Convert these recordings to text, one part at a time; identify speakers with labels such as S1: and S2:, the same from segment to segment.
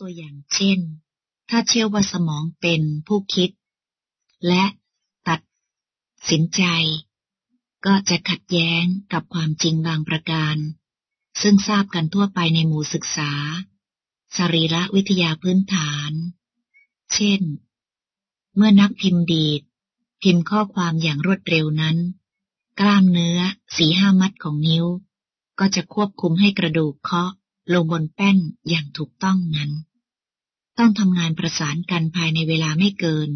S1: ตัวอย่างเช่น ถ้าเชื่อว่าสมองเป็นผู้คิด และตัดสินใจ ก็จะขัดแย้งกับความจริงบางประการ ซึ่งทราบกันทั่วไปในหมู่ศึกษา สรีระวิทยาพื้นฐาน เช่น เมื่อนักพิมพ์ดีด พิมพ์ข้อความอย่างรวดเร็วนั้น กล้ามเนื้อสีห้ามัดของนิ้ว ก็จะควบคุมให้กระดูกเคาะลงบนแป้นอย่างถูกต้องนั้น ต้องทำงานประสานกันภายในเวลาไม่เกิน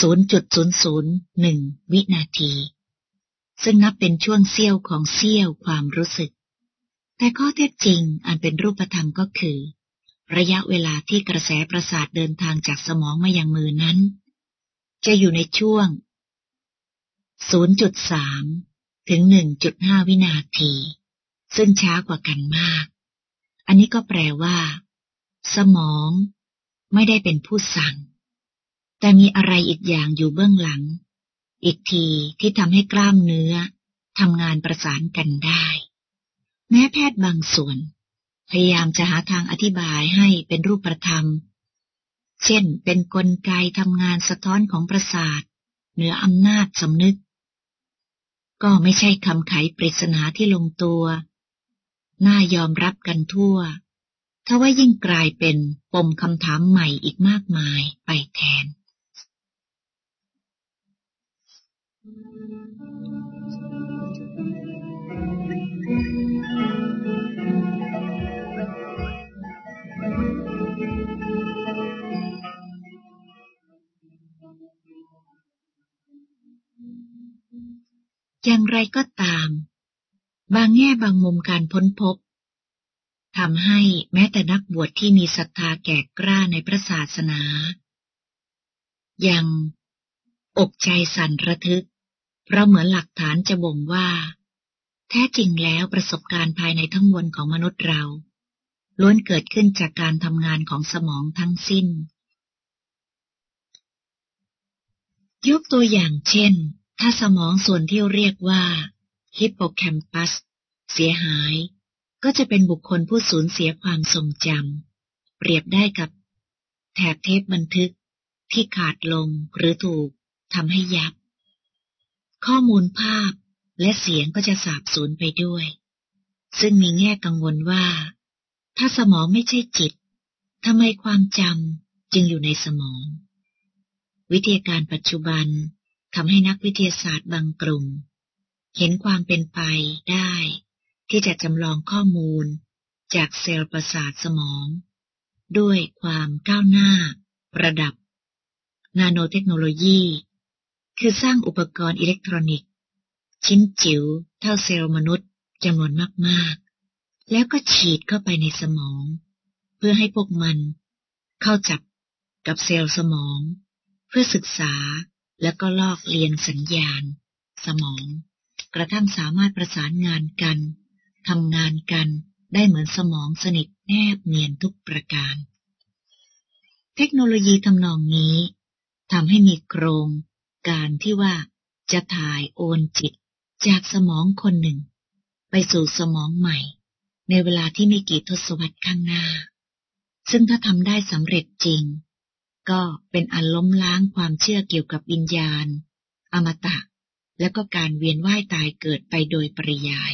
S1: 0.001 วินาที ซึ่งนับเป็นช่วงเสี้ยวของเสี้ยวความรู้สึก แต่ข้อเท็จจริงอันเป็นรูปธรรมก็คือ ระยะเวลาที่กระแสประสาทเดินทางจากสมองมายังมือนั้น จะอยู่ในช่วง 0.3 ถึง 1.5 วินาที ซึ่งช้ากว่ากันมาก อันนี้ก็แปลว่า สมองไม่ได้เป็นผู้สั่ง แต่มีอะไรอีกอย่างอยู่เบื้องหลัง อีกทีที่ทำให้กล้ามเนื้อทำงานประสานกันได้ แม้แพทย์บางส่วน พยายามจะหาทางอธิบายให้เป็นรูปธรรม เช่น เป็นนกลไกทำงานสะท้อนของประสาท เหนืออำนาจสำนึก ก็ไม่ใช่คำไขปริศนาที่ลงตัว น่ายอมรับกันทั่ว ทว่ายิ่งกลายเป็นปมคำถามใหม่อีกมากมายไปแทน อย่างไรก็ตาม บางแง่บางมุมการพ้นพบ ทำให้แม้แต่นักบวชที่มีศรัทธาแก่กล้าในพระศาสนา ยังอกใจสั่นระทึก เพราะเหมือนหลักฐานจะบ่งว่า แท้จริงแล้วประสบการณ์ภายในทั้งมวลของมนุษย์เรา ล้วนเกิดขึ้นจากการทำงานของสมองทั้งสิ้น ยกตัวอย่างเช่น ถ้าสมองส่วนที่เรียกว่าฮิปโปแคมปัสเสียหาย ก็จะเป็นบุคคลผู้สูญเสียความทรงจำเปรียบได้กับ แถบเทปบันทึกที่ขาดลงหรือถูกทำให้ยับ ข้อมูลภาพและเสียงก็จะสาบสูญไปด้วย ซึ่งมีแง่กังวลว่า ถ้าสมองไม่ใช่จิตทำไมความจำจึงอยู่ในสมอง วิทยาการปัจจุบันทำให้นักวิทยาศาสตร์บางกลุ่ม เห็นความเป็นไปได้ ที่จะจำลองข้อมูลจากเซลล์ประสาทสมอง ด้วยความก้าวหน้า ระดับ นาโนเทคโนโลยี คือสร้างอุปกรณ์อิเล็กทรอนิกส์ ชิ้นจิ๋วเท่าเซลล์มนุษย์จำนวนมากๆ แล้วก็ฉีดเข้าไปในสมอง เพื่อให้พวกมัน เข้าจับกับเซลล์สมอง เพื่อศึกษาแล้วก็ลอกเลียนสัญญาณ สมอง กระทั่งสามารถประสานงานกัน ทำงานกันได้เหมือนสมองสนิทแนบเนียนทุกประการ เทคโนโลยีทำนองนี้ทำให้มีโครงการที่ว่าจะถ่ายโอนจิตจากสมองคนหนึ่ง ไปสู่สมองใหม่ ในเวลาที่ไม่กี่ทศวรรษข้างหน้า ซึ่งถ้าทำได้สำเร็จจริง ก็เป็นอันล้มล้างความเชื่อเกี่ยวกับวิญญาณ อมตะ และก็การเวียนว่ายตายเกิดไปโดยปริยาย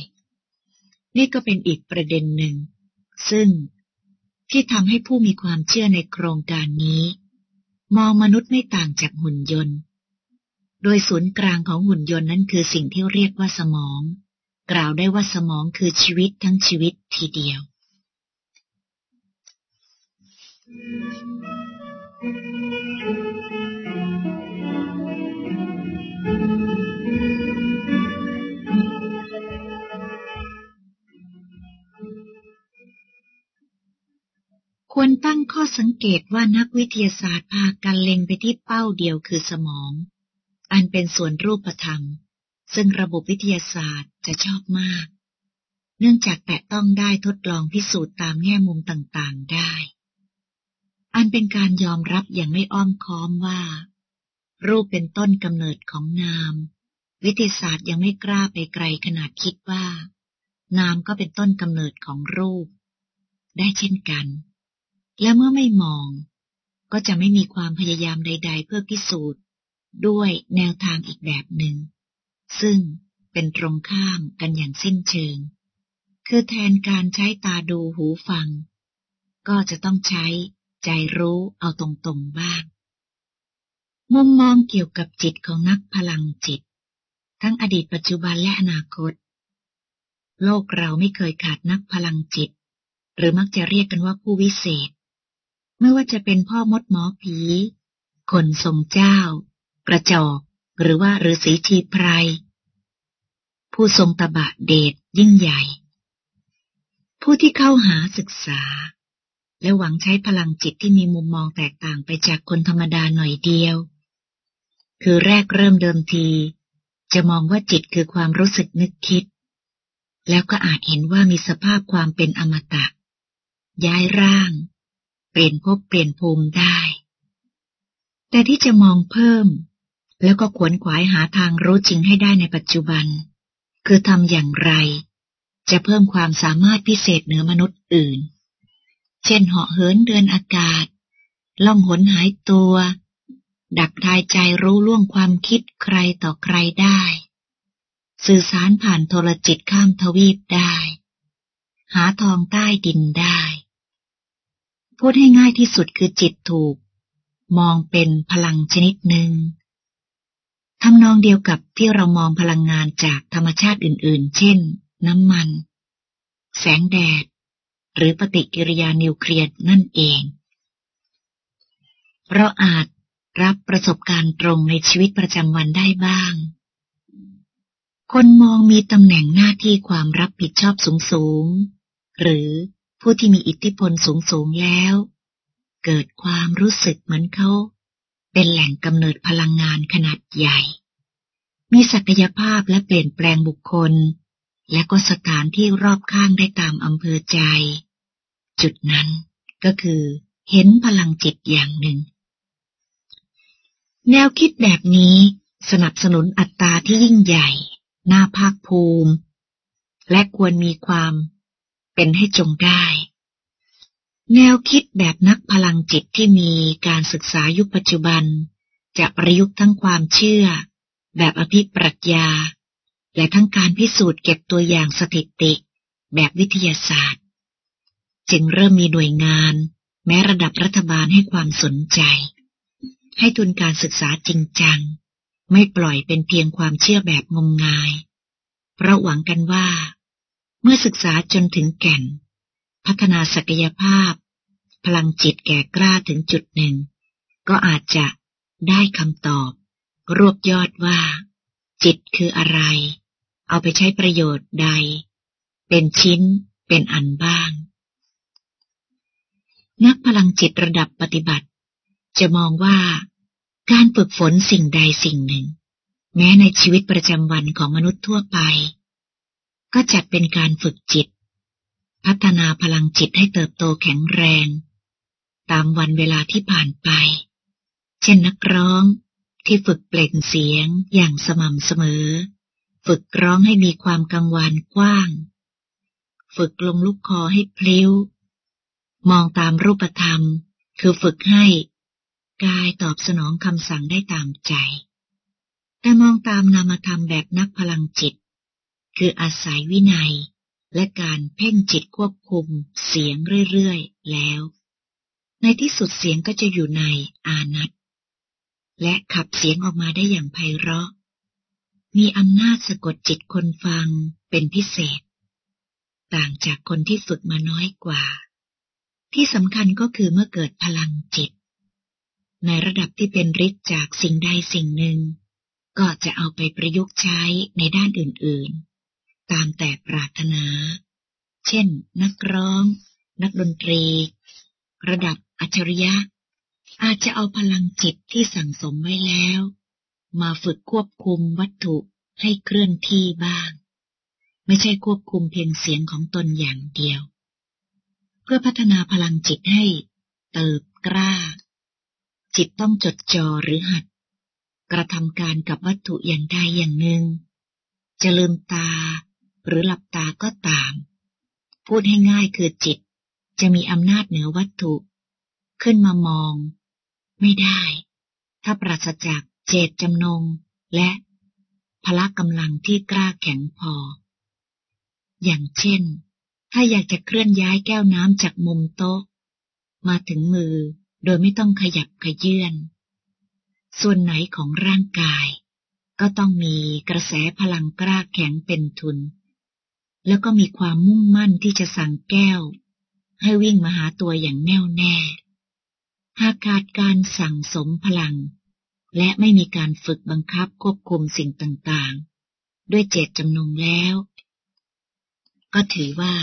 S1: นี่ก็เป็นอีกประเด็นหนึ่ง ซึ่งที่ทำให้ผู้มีความเชื่อในโครงการนี้ มองมนุษย์ไม่ต่างจากหุ่นยนต์ โดยศูนย์กลางของหุ่นยนต์นั้นคือสิ่งที่เรียกว่าสมอง กล่าวได้ว่าสมองคือชีวิตทั้งชีวิตทีเดียว ควรตั้งข้อสังเกตว่านักวิทยาศาสตร์พากันเล็งไปที่เป้าเดียวคือสมอง อันเป็นส่วนรูปธรรม ซึ่งระบบวิทยาศาสตร์จะชอบมาก เนื่องจากแตะต้องได้ทดลองพิสูจน์ตามแง่มุมต่างๆได้ อันเป็นการยอมรับอย่างไม่อ้อมค้อมว่า รูปเป็นต้นกำเนิดของนาม วิทยาศาสตร์ยังไม่กล้าไปไกลขนาดคิดว่า นามก็เป็นต้นกำเนิดของรูป ได้เช่นกัน และเมื่อไม่มอง ก็จะไม่มีความพยายามใด ๆ เพื่อพิสูจน์ ด้วยแนวทางอีกแบบหนึ่ง ซึ่งเป็นตรงข้ามกันอย่างสิ้นเชิง คือแทนการใช้ตาดูหูฟัง ก็จะต้องใช้ใจรู้เอาตรงๆบ้าง มุมมองเกี่ยวกับจิตของนักพลังจิต ทั้งอดีตปัจจุบันและอนาคต โลกเราไม่เคยขาดนักพลังจิต หรือมักจะเรียกกันว่าผู้วิเศษ ไม่ว่าจะเป็นพ่อมดหมอผี คนทรงเจ้า กระจอกหรือว่าฤาษีชีไพรผู้ทรงตบะเดชยิ่งใหญ่ ผู้ที่เข้าหาศึกษา และหวังใช้พลังจิตที่มีมุมมองแตกต่างไปจากคนธรรมดาหน่อยเดียว คือแรกเริ่มเดิมที จะมองว่าจิตคือความรู้สึกนึกคิด แล้วก็อาจเห็นว่ามีสภาพความเป็นอมตะ ย้ายร่าง เปลี่ยนภพเปลี่ยนภูมิได้ แต่ที่จะมองเพิ่ม แล้วก็ขวนขวายหาทางรู้จริงให้ได้ในปัจจุบัน คือทำอย่างไร จะเพิ่มความสามารถพิเศษเหนือมนุษย์อื่น เช่นเหาะเหินเดินอากาศ ล่องหนหายตัว ดักทายใจรู้ล่วงความคิดใครต่อใครได้ สื่อสารผ่านโทรจิตข้ามทวีปได้ หาทองใต้ดินได้ พูดให้ง่ายที่สุดคือจิตถูก มองเป็นพลังชนิดหนึ่งทำนองเดียวกับที่เรามองพลังงานจากธรรมชาติอื่น ๆ เช่น น้ำมัน แสงแดด หรือปฏิกิริยานิวเคลียร์นั่นเอง เราอาจรับประสบการณ์ตรงในชีวิตประจำวันได้บ้าง คนมองมีตำแหน่งหน้าที่ความรับผิดชอบสูงสูงหรือ ผู้ที่มีอิทธิพลสูงสูงแล้ว เกิดความรู้สึกเหมือนเขา เป็นแหล่งกำเนิดพลังงานขนาดใหญ่ มีศักยภาพและเปลี่ยนแปลงบุคคล และก็สถานที่รอบข้างได้ตามอำเภอใจ จุดนั้นก็คือเห็นพลังจิตอย่างหนึ่ง แนวคิดแบบนี้สนับสนุนอัตตาที่ยิ่งใหญ่ น่าภาคภูมิ และควรมีความ เป็นให้จงได้ แนวคิดแบบนักพลังจิตที่มีการศึกษายุคปัจจุบัน จะประยุกต์ทั้งความเชื่อ แบบอภิปรัชญา และทั้งการพิสูจน์เก็บตัวอย่างสถิติแบบวิทยาศาสตร์ จึงเริ่มมีหน่วยงาน แม้ระดับรัฐบาลให้ความสนใจ ให้ทุนการศึกษาจริงจัง ไม่ปล่อยเป็นเพียงความเชื่อแบบงมงาย เพราะหวังกันว่า เมื่อศึกษาจนถึงแก่น พัฒนาศักยภาพ พลังจิตแก่กล้าถึงจุดหนึ่ง ก็อาจจะได้คำตอบ รวบยอดว่า จิตคืออะไร เอาไปใช้ประโยชน์ใด เป็นชิ้นเป็นอันบ้าง นักพลังจิตระดับปฏิบัติ จะมองว่าการฝึกฝนสิ่งใดสิ่งหนึ่ง แม้ในชีวิตประจำวันของมนุษย์ทั่วไป ก็จัดเป็นการฝึกจิต พัฒนาพลังจิตให้เติบโตแข็งแรง ตามวันเวลาที่ผ่านไป เช่นนักร้องที่ฝึกเปล่งเสียงอย่างสม่ำเสมอ ฝึกร้องให้มีความกังวานกว้าง ฝึกลงลูกคอให้พลิ้ว มองตามรูปธรรม คือฝึกให้กายตอบสนองคำสั่งได้ตามใจ แต่มองตามนามธรรมแบบนักพลังจิต คืออาศัยวินัย และการเพ่งจิตควบคุมเสียงเรื่อยๆแล้ว ในที่สุดเสียงก็จะอยู่ในอานัตและขับเสียงออกมาได้อย่างไพเราะ มีอำนาจสะกดจิตคนฟังเป็นพิเศษ ต่างจากคนที่ฝึกมาน้อยกว่า ที่สำคัญก็คือเมื่อเกิดพลังจิต ในระดับที่เป็นฤทธิ์จากสิ่งใดสิ่งหนึ่ง ก็จะเอาไปประยุกต์ใช้ในด้านอื่นๆ ตามแต่ปรารถนา เช่น นักร้อง นักดนตรี ระดับอัจฉริยะ อาจจะเอาพลังจิตที่สั่งสมไว้แล้ว มาฝึกควบคุมวัตถุให้เคลื่อนที่บ้าง ไม่ใช่ควบคุมเพียงเสียงของตนอย่างเดียว เพื่อพัฒนาพลังจิตให้เติบกล้า จิตต้องจดจ่อหรือหัด กระทำการกับวัตถุอย่างใดอย่างหนึ่งจะลืมตา หรือหลับตาก็ตาม พูดให้ง่ายคือจิต จะมีอำนาจเหนือวัตถุ ขึ้นมามอง ไม่ได้ ถ้าปราศจากเจตจำนง และพละกำลังที่กล้าแข็งพอ อย่างเช่น ถ้าอยากจะเคลื่อนย้ายแก้วน้ำจากมุมโต๊ะ มาถึงมือโดยไม่ต้องขยับขยื่นส่วนไหนของร่างกาย ก็ต้องมีกระแสพลังกล้าแข็งเป็นทุน แล้วก็มีความมุ่งมั่นที่จะสั่งแก้ว ให้วิ่งมาหาตัวอย่างแน่วแน่ หากขาดการสั่งสมพลัง และไม่มีการฝึกบังคับควบคุมสิ่งต่างๆ ด้วยเจตจำนงแล้ว ก็ถือว่า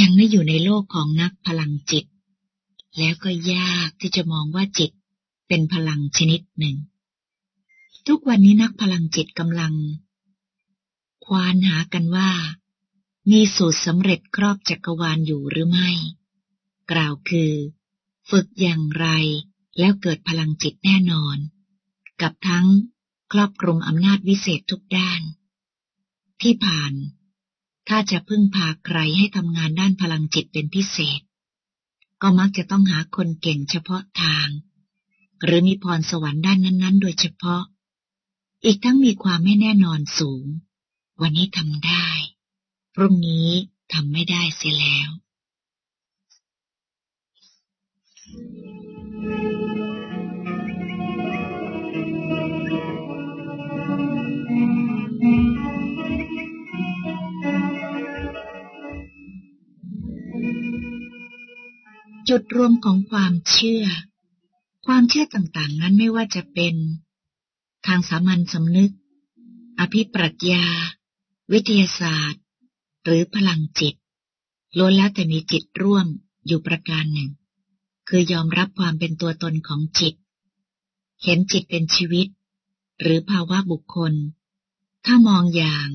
S1: ยังไม่อยู่ในโลกของนักพลังจิต แล้วก็ยากที่จะมองว่าจิตเป็นพลังชนิดหนึ่ง ทุกวันนี้นักพลังจิตกำลัง ควานหากันว่า มีสูตรสำเร็จครอบจักรวาลอยู่หรือไม่ กล่าวคือ ฝึกอย่างไรแล้วเกิดพลังจิตแน่นอน กับทั้งครอบคลุมอำนาจวิเศษทุกด้าน ที่ผ่าน ถ้าจะพึ่งพาใครให้ทำงานด้านพลังจิตเป็นพิเศษ ก็มักจะต้องหาคนเก่งเฉพาะทาง หรือมีพรสวรรค์ด้านนั้น ๆ โดยเฉพาะ อีกทั้งมีความไม่แน่นอนสูง วันนี้ทำได้ รุ่งนี้ทำไม่ได้เสียแล้ว จุดรวมของความเชื่อ ความเชื่อต่างๆ นั้นไม่ว่าจะเป็น ทางสามัญสำนึก อภิปรัชญา วิทยาศาสตร์ หรือพลังจิตล้วนแล้วแต่มีจิตร่วมอยู่ประการหนึ่ง คือยอมรับความเป็นตัวตนของจิต เห็นจิตเป็นชีวิต หรือภาวะบุคคล ถ้ามองอย่าง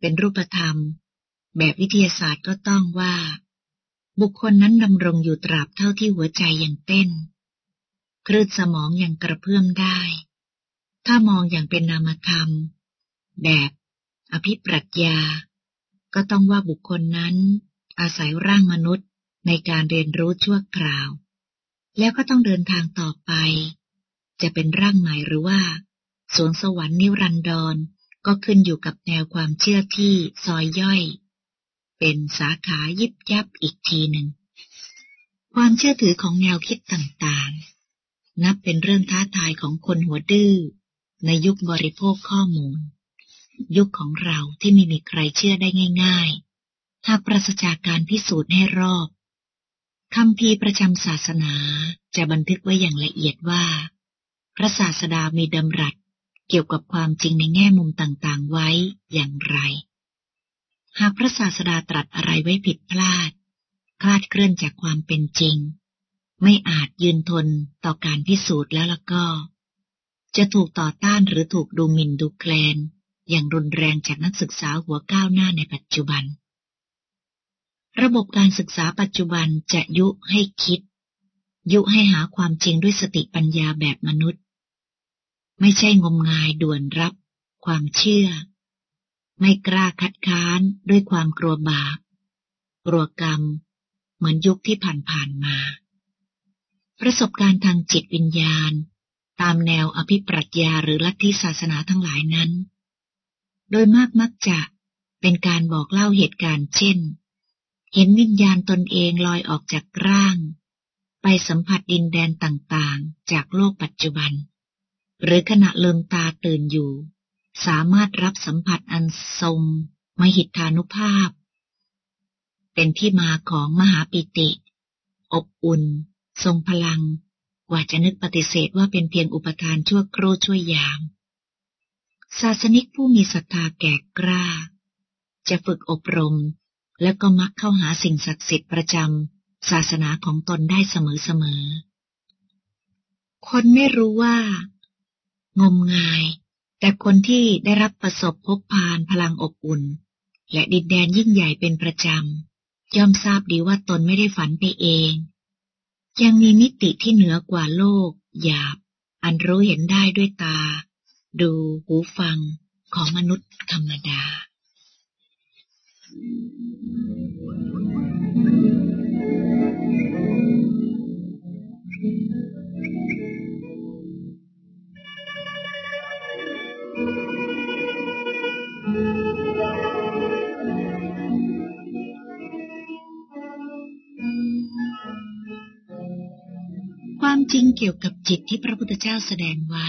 S1: เป็นรูปธรรม แบบวิทยาศาสตร์ก็ต้องว่า บุคคลนั้นดำรงอยู่ตราบเท่าที่หัวใจยังเต้น คลื่นสมองอย่างกระเพื่อมได้ ถ้ามองอย่างเป็นนามธรรม แบบอภิปรัชญา ก็ต้องว่าบุคคลนั้น อาศัยร่างมนุษย์ในการเรียนรู้ชั่วคราว แล้วก็ต้องเดินทางต่อไป จะเป็นร่างใหม่หรือว่าสวนสวรรค์นิรันดรก็ขึ้นอยู่กับแนวความเชื่อที่ซอยย่อย เป็นสาขายิบยับอีกทีหนึ่ง ความเชื่อถือของแนวคิดต่างๆ นับเป็นเรื่องท้าทายของคนหัวดื้อในยุคบริโภคข้อมูล ยุคของเราที่ไม่มีใครเชื่อได้ง่าย ๆ หากปราศจากการพิสูจน์ให้รอบคำพีประจำศาสนาจะบันทึกไว้อย่างละเอียดว่า พระศาสดามีดำรัสเกี่ยวกับความจริงในแง่มุมต่างๆไว้อย่างไร หากพระศาสดาตรัสอะไรไว้ผิดพลาด คลาดเคลื่อนจากความเป็นจริง ไม่อาจยืนทนต่อการพิสูจน์แล้วละก็ จะถูกต่อต้านหรือถูกดูหมิ่นดูแคลน อย่างรุนแรงจากนักศึกษาหัวก้าวหน้าในปัจจุบัน ระบบการศึกษาปัจจุบันจะยุให้คิด ยุให้หาความจริงด้วยสติปัญญาแบบมนุษย์ ไม่ใช่งมงายด่วนรับ ความเชื่อ ไม่กล้าคัดค้านด้วยความกลัวบาป กลัวกรรม เหมือนยุคที่ผ่านๆมา ประสบการณ์ทางจิตวิญญาณ ตามแนวอภิปรัชญาหรือลัทธิศาสนาทั้งหลายนั้น โดยมากมักจะเป็นการบอกเล่าเหตุการณ์เช่น เห็นวิญญาณตนเองลอยออกจากร่าง ไปสัมผัสดินแดนต่างๆ จากโลกปัจจุบัน หรือขณะลืมตาตื่นอยู่ สามารถรับสัมผัสอันทรงมหิทธานุภาพ เป็นที่มาของมหาปิติ อบอุ่น ทรงพลัง กว่าจะนึกปฏิเสธว่าเป็นเพียงอุปทานชั่วครู่ช่วยยาม ศาสนิกผู้มีศรัทธาแก่กล้า จะฝึกอบรม และก็มักเข้าหาสิ่งศักดิ์สิทธิ์ประจำศาสนาของตนได้เสมอๆ คนไม่รู้ว่า งมงาย แต่คนที่ได้รับประสบพบพานพลังอบอุ่น และดินแดนยิ่งใหญ่เป็นประจำ ย่อมทราบดีว่าตนไม่ได้ฝันไปเอง ยังมีมิติที่เหนือกว่าโลก หยาบ อันรู้เห็นได้ด้วยตา ดูหูฟังของมนุษย์ธรรมดา ความจริงเกี่ยวกับจิตที่พระพุทธเจ้าแสดงไว้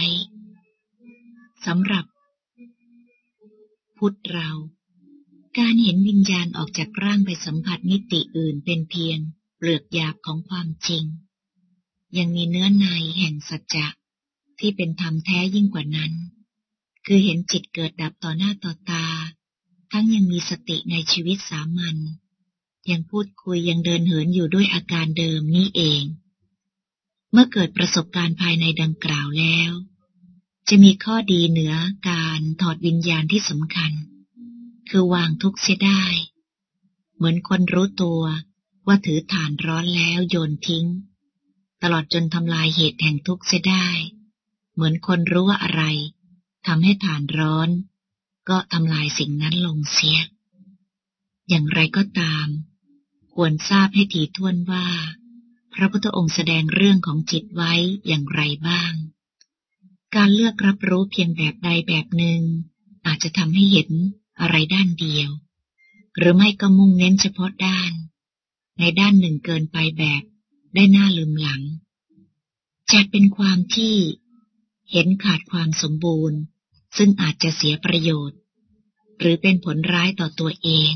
S1: สำหรับ พุทธเรา การเห็นวิญญาณออกจากร่างไปสัมผัสมิติอื่นเป็นเพียง เปลือกหยาบของความจริง ยังมีเนื้อในแห่งสัจจะที่เป็นธรรมแท้ยิ่งกว่านั้น คือเห็นจิตเกิดดับต่อหน้าต่อตา ทั้งยังมีสติในชีวิตสามัญยังพูดคุยยังเดินเหินอยู่ด้วยอาการเดิมนี้เอง เมื่อเกิดประสบการณ์ภายในดังกล่าวแล้ว จะมีข้อดีเหนือการถอดวิญญาณที่สำคัญ คือวางทุกข์เสียได้ เหมือนคนรู้ตัวว่าถือฐานร้อนแล้วโยนทิ้ง ตลอดจนทำลายเหตุแห่งทุกข์เสียได้ เหมือนคนรู้ว่าอะไรทำให้ฐานร้อน ก็ทำลายสิ่งนั้นลงเสีย อย่างไรก็ตาม ควรทราบให้ถี่ถ้วนว่า พระพุทธองค์แสดงเรื่องของจิตไว้อย่างไรบ้าง การเลือกรับรู้เพียงแบบใดแบบหนึ่ง อาจจะทำให้เห็นอะไรด้านเดียว หรือไม่ก็มุ่งเน้นเฉพาะด้าน ในด้านหนึ่งเกินไปแบบได้หน้าลืมหลังจัดเป็นความที่เห็นขาดความสมบูรณ์ ซึ่งอาจจะเสียประโยชน์ หรือเป็นผลร้ายต่อตัวเอง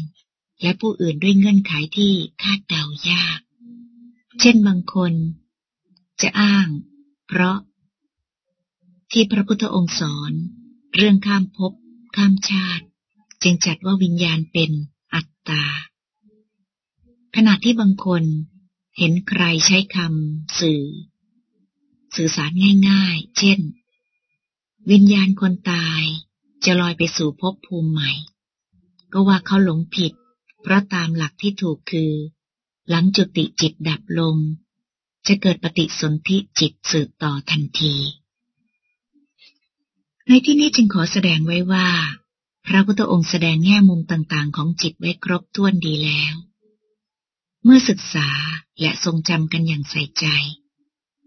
S1: และผู้อื่นด้วยเงื่อนไขที่คาดเดายาก เช่นบางคน จะอ้าง เพราะ ที่พระพุทธองค์สอน เรื่องข้ามภพข้ามชาติ จึงจัดว่าวิญญาณเป็นอัตตา ขณะที่บางคนเห็นใครใช้คำสื่อ สื่อสารง่ายๆ เช่น วิญญาณคนตายจะลอยไปสู่ภพภูมิใหม่ ก็ว่าเขาหลงผิด เพราะตามหลักที่ถูกคือ หลังจุติจิตดับลง จะเกิดปฏิสนธิจิตสืบต่อทันที ในที่นี้จึงขอแสดงไว้ว่า พระพุทธองค์แสดงแง่มุมต่างๆ ของจิตไว้ครบถ้วนดีแล้ว เมื่อศึกษาและทรงจำกันอย่างใส่ใจ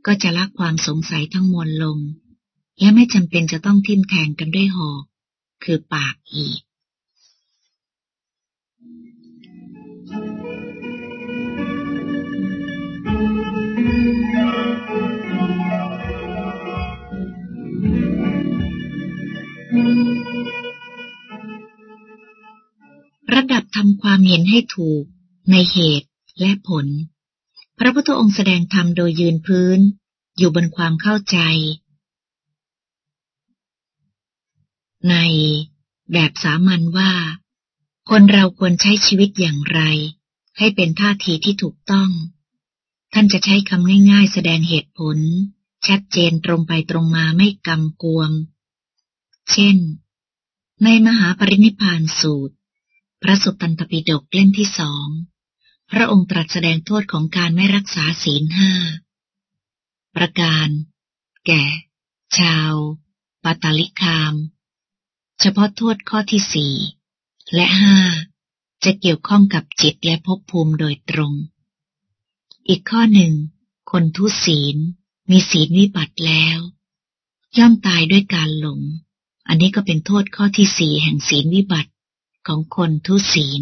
S1: ก็จะละความสงสัยทั้งมวลลง และไม่จำเป็นจะต้องทิ่มแทงกันด้วยหอกคือปากอีก ดับทำความเห็นให้ถูก ในเหตุและผล พระพุทธองค์แสดงธรรมโดยยืนพื้น อยู่บนความเข้าใจ ในแบบสามัญว่า คนเราควรใช้ชีวิตอย่างไร ให้เป็นท่าทีที่ถูกต้อง ท่านจะใช้คำง่าย ๆ แสดงเหตุผล ชัดเจนตรงไปตรงมาไม่กำกวม เช่น ในมหาปรินิพานสูตร พระสุตตันตปิฎกเล่มที่สอง พระองค์ตรัสแสดงโทษของการไม่รักษาศีลห้า ประการ แก่ ชาวปาตาลิคาม เฉพาะโทษข้อที่สี่และห้าจะเกี่ยวข้องกับจิตและภพภูมิโดยตรง อีกข้อหนึ่ง คนทุศีลมีศีลวิบัติแล้ว ย่อมตายด้วยการหลง อันนี้ก็เป็นโทษข้อที่สี่แห่งศีลวิบัติ ของคนทุศีล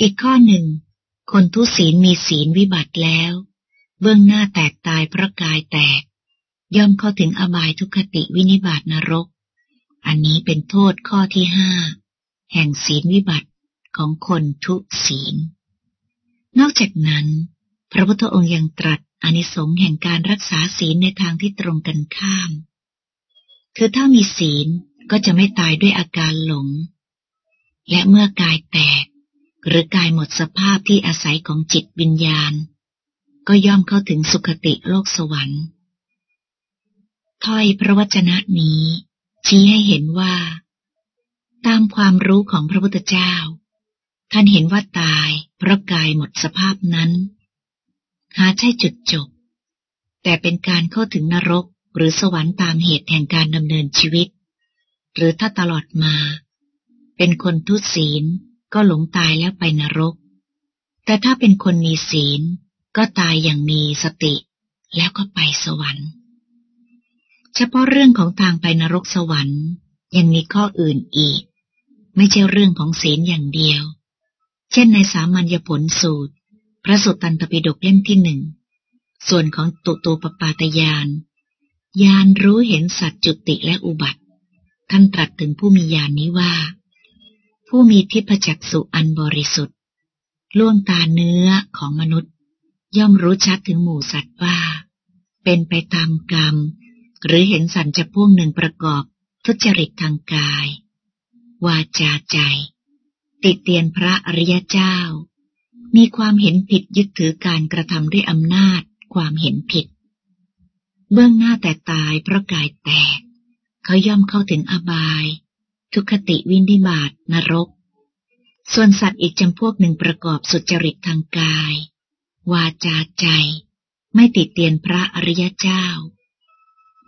S1: อีกข้อหนึ่ง คนทุศีลมีศีลวิบัติแล้ว เบื้องหน้าแตกตายเพราะกายแตก ย่อมเข้าถึงอบายทุกขติวินิบาตนรก อันนี้เป็นโทษข้อที่ห้าแห่งศีลวิบัติของคนทุศีล นอกจากนั้น พระพุทธองค์ยังตรัสอนิสงส์แห่งการรักษาศีลในทางที่ตรงกันข้าม คือถ้ามีศีลก็จะไม่ตายด้วยอาการหลง และเมื่อกายแตก หรือกายหมดสภาพที่อาศัยของจิตวิญญาณ ก็ย่อมเข้าถึงสุคติโลกสวรรค์ ถ้อยพระวจนะนี้ ชี้ให้เห็นว่า ตามความรู้ของพระพุทธเจ้า ท่านเห็นว่าตายเพราะกายหมดสภาพนั้น หาใช่จุดจบ แต่เป็นการเข้าถึงนรกหรือสวรรค์ตามเหตุแห่งการดำเนินชีวิต หรือถ้าตลอดมา เป็นคนทุศีลก็หลงตายแล้วไปนรก แต่ถ้าเป็นคนมีศีล ก็ตายอย่างมีสติ แล้วก็ไปสวรรค์ เฉพาะเรื่องของทางไปนรกสวรรค์ ยังมีข้ออื่นอีก ไม่ใช่เรื่องของศีลอย่างเดียว เช่นในสามัญญผลสูตร พระสุตตันตปิฎกเล่มที่หนึ่ง ส่วนของตุโตปปาตยานยานรู้เห็นสัตว์จุติและอุบัติ ท่านตรัสถึงผู้มีญานนี้ว่า ผู้มีทิพจักสุอันบริสุทธิ์ล่วงตาเนื้อของมนุษย์ ย่อมรู้ชัดถึงหมู่สัตว์ว่า เป็นไปตามกรรม หรือเห็นสันจะพ่วงหนึ่งประกอบทุจริตทางกาย วาจาใจ ติดเตียนพระอริยเจ้า มีความเห็นผิดยึดถือการกระทำด้วยอำนาจความเห็นผิด เบื้องหน้าแต่ตายเพราะกายแตก เขาย่อมเข้าถึงอบาย ทุคติวินิบาตนรก ส่วนสัตว์อีกจำพวกหนึ่งประกอบสุจริตทางกาย วาจาใจ ไม่ติดเตียนพระอริยเจ้า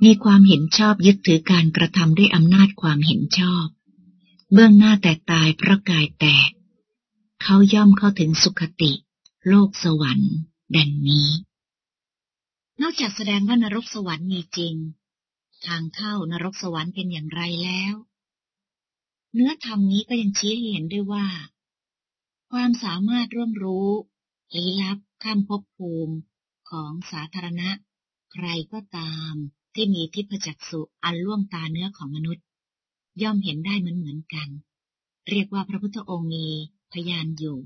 S1: มีความเห็นชอบยึดถือการกระทำด้วยอำนาจความเห็นชอบ เบื้องหน้าแต่ตายเพราะกายแตก เขาย่อมเข้าถึงสุขติ โลกสวรรค์ ดังนี้ นอกจากแสดงว่านรกสวรรค์มีจริงทางเข้านรกสวรรค์เป็นอย่างไรแล้ว เนื้อธรรมนี้ก็ยังชี้ให้เห็นด้วยว่า ความสามารถร่วมรู้ลี้ลับข้ามภพภูมิของสาธารณะ ใครก็ตามที่มีทิพจักสุอันล่วงตาเนื้อของมนุษย์ ย่อมเห็นได้เหมือนเหมือนกัน เรียกว่าพระพุทธองค์มีพยานอยู่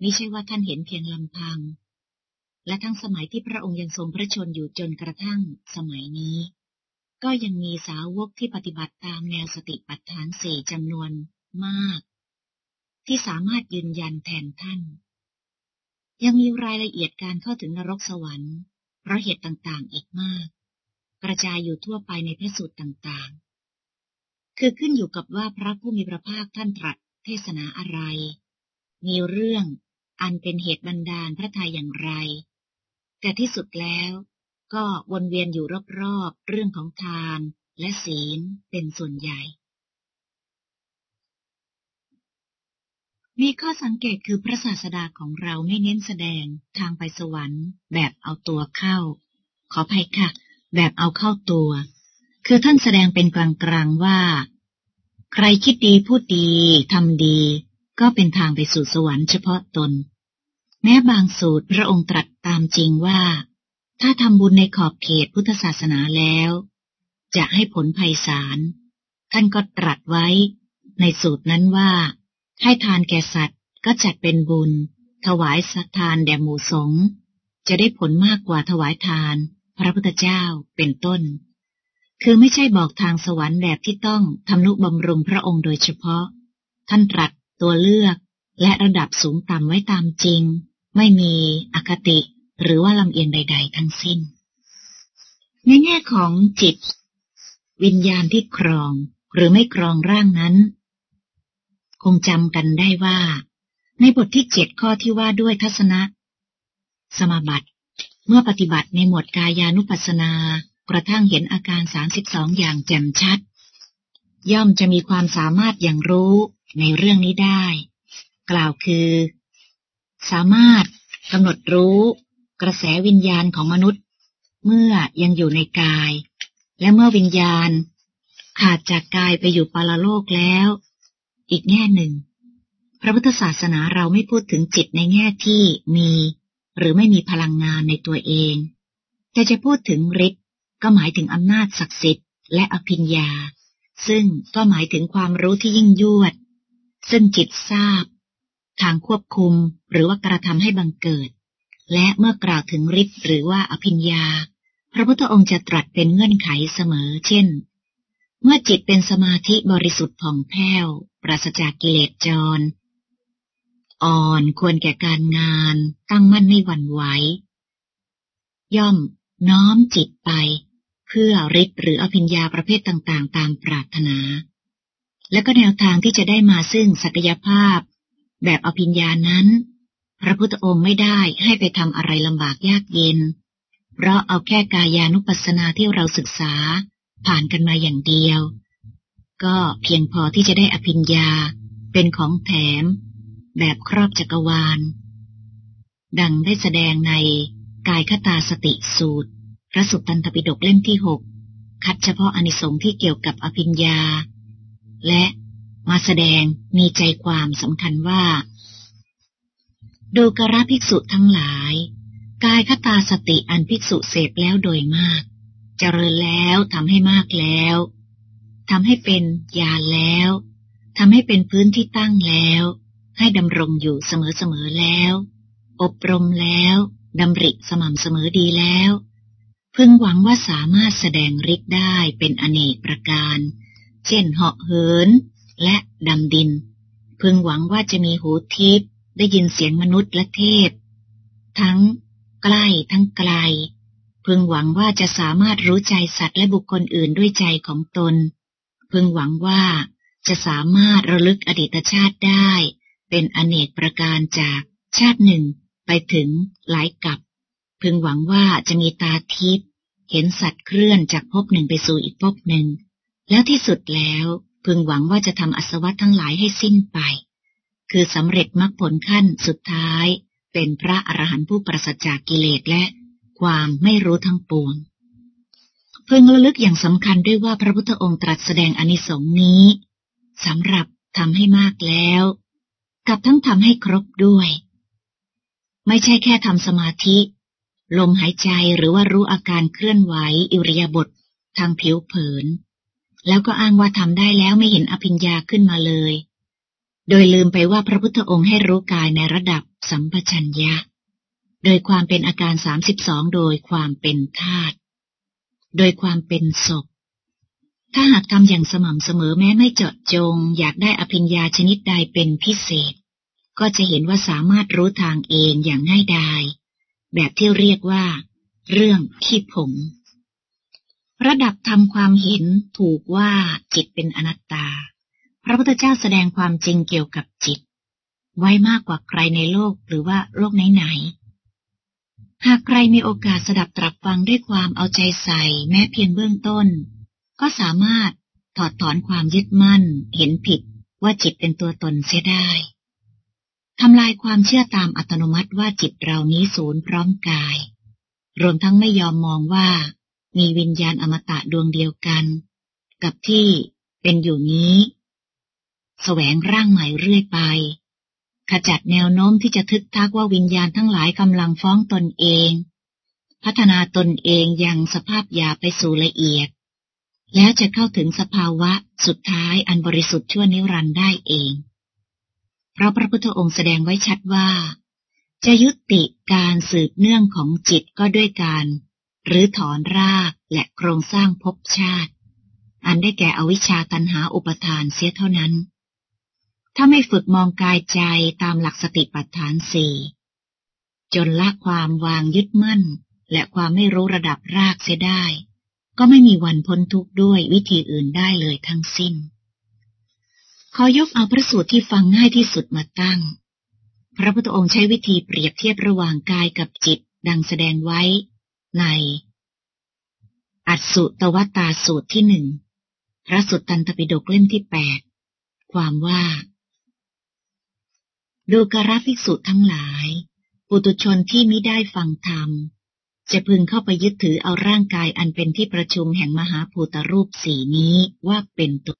S1: ไม่ใช่ว่าท่านเห็นเพียงลำพัง และทั้งสมัยที่พระองค์ยังทรงพระชนอยู่จนกระทั่งสมัยนี้ ก็ยังมีสาวกที่ปฏิบัติตามแนวสติปัฏฐานสี่จำนวนมาก ที่สามารถยืนยันแทนท่าน ยังมีรายละเอียดการเข้าถึงนรกสวรรค์เพราะเหตุต่างๆอีกมาก กระจายอยู่ทั่วไปในพระสูตรต่างๆ คือขึ้นอยู่กับว่าพระผู้มีพระภาคท่านตรัสเทศนาอะไร มีเรื่องอันเป็นเหตุบันดาลพระทัยอย่างไร แต่ที่สุดแล้ว ก็วนเวียนอยู่รอบๆเรื่องของทานและศีลเป็นส่วนใหญ่ มีข้อสังเกตคือพระศาสดาของเราไม่เน้นแสดงทางไปสวรรค์ แบบเอาตัวเข้า ขออภัยค่ะ แบบเอาเข้าตัว คือท่านแสดงเป็นกลางๆว่า ใครคิดดีพูดดีทำดี ก็เป็นทางไปสู่สวรรค์เฉพาะตน แม้บางสูตรพระองค์ตรัสตามจริงว่า ถ้าทำบุญในขอบเขตพุทธศาสนาแล้ว จะให้ผลภัยสารท่านก็ตรัสไว้ในสูตรนั้นว่า ให้ทานแก่สัตว์ก็จัดเป็นบุญ ถวายสัทานแด่หมู่สงฆ์จะได้ผลมากกว่าถวายทาน พระพุทธเจ้าเป็นต้น คือไม่ใช่บอกทางสวรรค์แบบที่ต้องทำนุบำรุงพระองค์โดยเฉพาะ ท่านตรัสตัวเลือกและระดับสูงต่ำไว้ตามจริง ไม่มีอคติ หรือว่าลำเอียงใด ๆ ทั้งสิ้น ในแง่ของจิต วิญญาณที่ครองหรือไม่ครองร่างนั้น คงจำกันได้ว่า ในบทที่เจ็ดข้อที่ว่าด้วยทัศนะ สมาบัติ เมื่อปฏิบัติในหมวดกายานุปัสสนากระทั่งเห็นอาการสามสิบสองอย่างแจ่มชัด ย่อมจะมีความสามารถอย่างรู้ในเรื่องนี้ได้ กล่าวคือ สามารถกำหนดรู้ กระแสวิญญาณของมนุษย์ เมื่อยังอยู่ในกาย และเมื่อวิญญาณ ขาดจากกายไปอยู่ปาลโลกแล้ว อีกแง่หนึ่ง พระพุทธศาสนาเราไม่พูดถึงจิตในแง่ที่มี หรือไม่มีพลังงานในตัวเอง แต่จะพูดถึงฤทธิ์ก็หมายถึงอำนาจศักดิ์สิทธิ์และอภิญญา ซึ่งก็หมายถึงความรู้ที่ยิ่งยวด ซึ่งจิตทราบ ทางควบคุมหรือว่ากระทำให้บังเกิด และเมื่อกล่าวถึงฤทธิ์หรือว่าอภิญญา พระพุทธองค์จะตรัสเป็นเงื่อนไขเสมอ เช่น เมื่อจิตเป็นสมาธิบริสุทธิ์ผ่องแผ้ว ปราศจากกิเลสจร อ่อนควรแก่การงาน ตั้งมั่นไม่หวั่นไหว ย่อมน้อมจิตไปเพื่อฤทธิ์หรืออภิญญาประเภทต่างๆ ตามปรารถนา และก็แนวทางที่จะได้มาซึ่งศักยภาพ แบบอภิญญานั้น พระพุทธองค์ไม่ได้ให้ไปทำอะไรลำบากยากเย็น เพราะเอาแค่กายานุปัสสนาที่เราศึกษา ผ่านกันมาอย่างเดียว ก็เพียงพอที่จะได้อภิญญาเป็นของแถม แบบครอบจักรวาล ดังได้แสดงในกายคตาสติสูตร พระสุตตันตปิฎกเล่มที่หกคัดเฉพาะอนิสงส์ที่เกี่ยวกับอภิญญา และมาแสดงมีใจความสำคัญว่า ดูกระภิกษุทั้งหลาย กายคตาสติอันภิกษุเสพแล้วโดยมาก เจริญแล้วทำให้มากแล้วทำให้เป็นญาแล้วทำให้เป็นพื้นที่ตั้งแล้ว ให้ดำรงอยู่เสมอๆแล้ว อบรมแล้วดำริสม่ำเสมอดีแล้ว พึงหวังว่าสามารถแสดงฤทธิ์ได้เป็นอเนกประการ เช่นเหาะเหิน และดำดิน พึงหวังว่าจะมีหูทิพย์ ได้ยินเสียงมนุษย์และเทพ ทั้งใกล้ทั้งไกล พึงหวังว่าจะสามารถรู้ใจสัตว์และบุคคลอื่นด้วยใจของตน พึงหวังว่าจะสามารถระลึกอดีตชาติได้ เป็นอเนกประการจากชาติหนึ่งไปถึงหลายกับ พึงหวังว่าจะมีตาทิพย์เห็นสัตว์เคลื่อนจากภพหนึ่งไปสู่อีกภพหนึ่ง แล้วที่สุดแล้วพึงหวังว่าจะทำอสวัตทั้งหลายให้สิ้นไป คือสำเร็จมรรคผลขั้นสุดท้าย เป็นพระอรหันต์ผู้ประสจากกิเลสและความไม่รู้ทั้งปวง เพึงระลึกอย่างสำคัญด้วยว่าพระพุทธองค์ตรัสแสดงอนิสงส์นี้สำหรับทำให้มากแล้ว กับทั้งทำให้ครบด้วย ไม่ใช่แค่ทำสมาธิ ลมหายใจหรือว่ารู้อาการเคลื่อนไหวอิริยาบถททางผิวเผิน แล้วก็อ้างว่าทำได้แล้วไม่เห็นอภิญญาขึ้นมาเลย โดยลืมไปว่าพระพุทธองค์ให้รู้กายในระดับสัมปชัญญะ โดยความเป็นอาการสามสิบสองโดยความเป็นธาตุ โดยความเป็นศพ ถ้าหากทำอย่างสม่ำเสมอแม้ไม่เจาะจง อยากได้อภิญญาชนิดใดเป็นพิเศษ ก็จะเห็นว่าสามารถรู้ทางเองอย่างง่ายดาย แบบที่เรียกว่า เรื่องขี้ผง ระดับทำความเห็นถูกว่าจิตเป็นอนัตตา ระพุทธเจ้าแสดงความจริงเกี่ยวกับจิต ไว้มากกว่าใครในโลกหรือว่าโลกไหนๆ หากใครมีโอกาสสดับตรับฟังด้วยความเอาใจใส่แม้เพียงเบื้องต้น ก็สามารถถอดถอนความยึดมั่น เห็นผิดว่าจิตเป็นตัวตนเสียได้ทำลายความเชื่อตามอัตโนมัติว่าจิตเรานี้ศูนย์พร้อมกาย รวมทั้งไม่ยอมมองว่า มีวิญญาณอมตะดวงเดียวกัน กับที่เป็นอยู่นี้ แสวงร่างใหม่เรื่อยไป ขจัดแนวโน้มที่จะทึกทักว่าวิญญาณทั้งหลายกำลังฟ้องตนเอง พัฒนาตนเองยังสภาพยาไปสู่ละเอียด แล้วจะเข้าถึงสภาวะสุดท้ายอันบริสุทธิ์ชั่วนิรันดร์ได้เอง เพราะพระพุทธองค์แสดงไว้ชัดว่า จะยุติการสืบเนื่องของจิตก็ด้วยการหรือถอนรากและโครงสร้างภพชาติ อันได้แก่อวิชชาตันหาอุปทานเสียเท่านั้น ถ้าไม่ฝึกมองกายใจตามหลักสติปัฏฐานสี่จนละความวางยึดมั่น และความไม่รู้ระดับรากเสียได้ ก็ไม่มีวันพ้นทุกข์ด้วยวิธีอื่นได้เลยทั้งสิ้น ขอยกเอาพระสูตรที่ฟังง่ายที่สุดมาตั้ง พระพุทธองค์ใช้วิธีเปรียบเทียบระหว่างกายกับจิตดังแสดงไว้ใน อัศสุตวตตาสูตรที่หนึ่งพระสุตตันตปิฎกเล่มที่แปดความว่า ดูกราภิกษุทั้งหลาย ปุตุชนที่มิได้ฟังธรรม จะพึงเข้าไปยึดถือเอาร่างกายอันเป็นที่ประชุมแห่งมหาภูตรูปสีนี้ว่าเป็นตัว